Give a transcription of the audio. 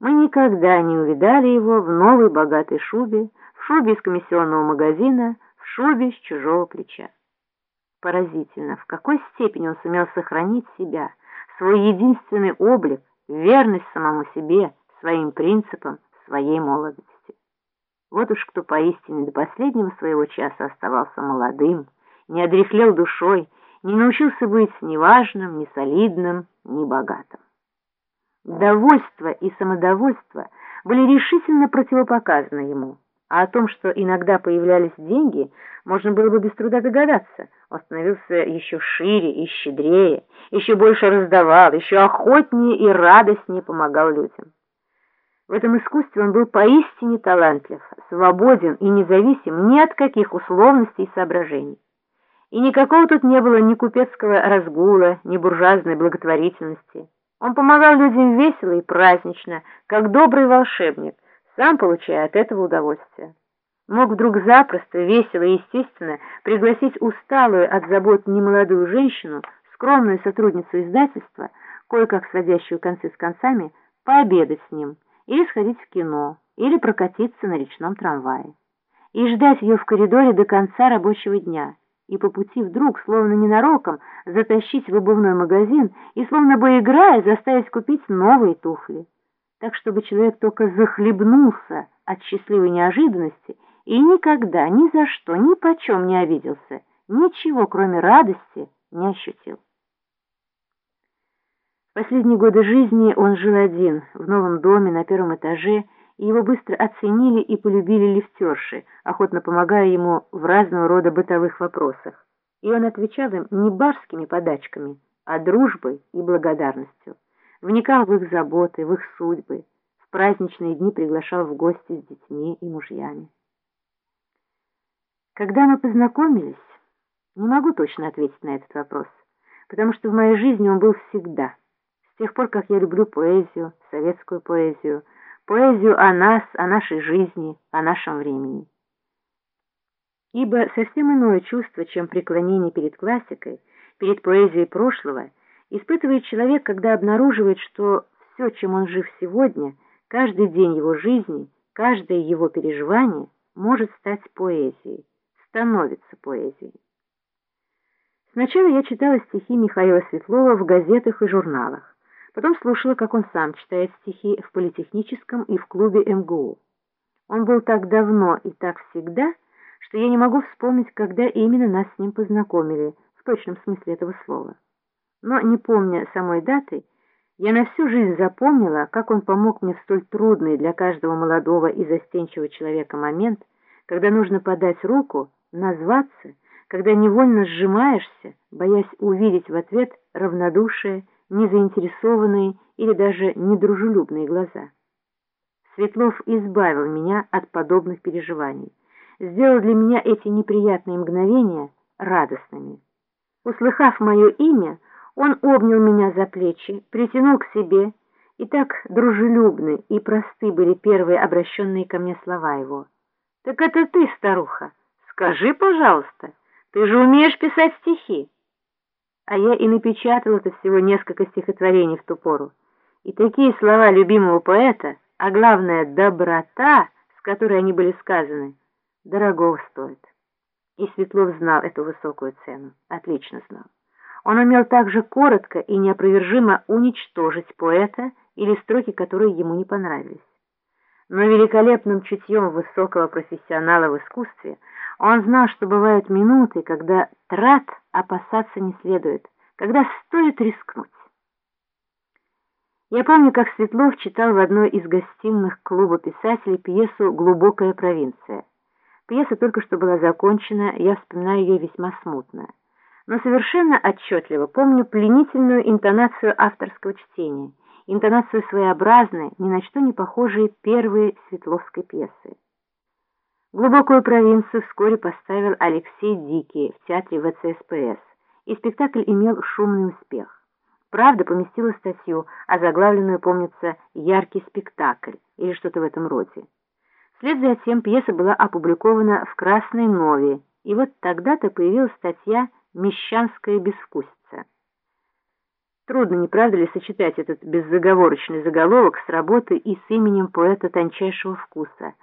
Мы никогда не увидали его в новой богатой шубе, в шубе из комиссионного магазина, в шубе с чужого плеча. Поразительно, в какой степени он сумел сохранить себя, свой единственный облик, верность самому себе, своим принципам, своей молодости. Вот уж кто поистине до последнего своего часа оставался молодым, не одрехлел душой, не научился быть ни важным, ни солидным, ни богатым. Довольство и самодовольство были решительно противопоказаны ему, а о том, что иногда появлялись деньги, можно было бы без труда догадаться. Он становился еще шире и щедрее, еще больше раздавал, еще охотнее и радостнее помогал людям. В этом искусстве он был поистине талантлив, свободен и независим ни от каких условностей и соображений. И никакого тут не было ни купецкого разгула, ни буржуазной благотворительности. Он помогал людям весело и празднично, как добрый волшебник, сам получая от этого удовольствие. Мог вдруг запросто, весело и естественно пригласить усталую от забот немолодую женщину, скромную сотрудницу издательства, кое-как сводящую концы с концами, пообедать с ним, или сходить в кино, или прокатиться на речном трамвае. И ждать ее в коридоре до конца рабочего дня – и по пути вдруг, словно ненароком, затащить в обувной магазин и, словно бы играя, заставить купить новые туфли. Так, чтобы человек только захлебнулся от счастливой неожиданности и никогда, ни за что, ни почем не обиделся, ничего, кроме радости, не ощутил. В последние годы жизни он жил один, в новом доме на первом этаже, его быстро оценили и полюбили лифтерши, охотно помогая ему в разного рода бытовых вопросах. И он отвечал им не барскими подачками, а дружбой и благодарностью. Вникал в их заботы, в их судьбы, в праздничные дни приглашал в гости с детьми и мужьями. Когда мы познакомились, не могу точно ответить на этот вопрос, потому что в моей жизни он был всегда. С тех пор, как я люблю поэзию, советскую поэзию, поэзию о нас, о нашей жизни, о нашем времени. Ибо совсем иное чувство, чем преклонение перед классикой, перед поэзией прошлого, испытывает человек, когда обнаруживает, что все, чем он жив сегодня, каждый день его жизни, каждое его переживание может стать поэзией, становится поэзией. Сначала я читала стихи Михаила Светлова в газетах и журналах. Потом слушала, как он сам читает стихи в политехническом и в клубе МГУ. Он был так давно и так всегда, что я не могу вспомнить, когда именно нас с ним познакомили, в точном смысле этого слова. Но, не помня самой даты, я на всю жизнь запомнила, как он помог мне в столь трудный для каждого молодого и застенчивого человека момент, когда нужно подать руку, назваться, когда невольно сжимаешься, боясь увидеть в ответ равнодушие, незаинтересованные или даже недружелюбные глаза. Светлов избавил меня от подобных переживаний, сделал для меня эти неприятные мгновения радостными. Услыхав мое имя, он обнял меня за плечи, притянул к себе, и так дружелюбны и просты были первые обращенные ко мне слова его. «Так это ты, старуха? Скажи, пожалуйста, ты же умеешь писать стихи?» А я и напечатал это всего несколько стихотворений в ту пору. И такие слова любимого поэта, а главное доброта, с которой они были сказаны, дорогого стоит. И Светлов знал эту высокую цену, отлично знал. Он умел также коротко и неопровержимо уничтожить поэта или строки, которые ему не понравились. Но великолепным чутьем высокого профессионала в искусстве он знал, что бывают минуты, когда трат опасаться не следует, когда стоит рискнуть. Я помню, как Светлов читал в одной из гостиных клуба писателей пьесу «Глубокая провинция». Пьеса только что была закончена, я вспоминаю ее весьма смутно. Но совершенно отчетливо помню пленительную интонацию авторского чтения, интонацию своеобразной, ни на что не похожей первой Светловской пьесы. Глубокую провинцию вскоре поставил Алексей Дикий в театре ВЦСПС, и спектакль имел шумный успех. Правда поместила статью, озаглавленную, помнится, «Яркий спектакль» или что-то в этом роде. Вслед за тем пьеса была опубликована в «Красной Нове», и вот тогда-то появилась статья «Мещанская безвкусица». Трудно, не правда ли, сочетать этот беззаговорочный заголовок с работой и с именем поэта тончайшего вкуса.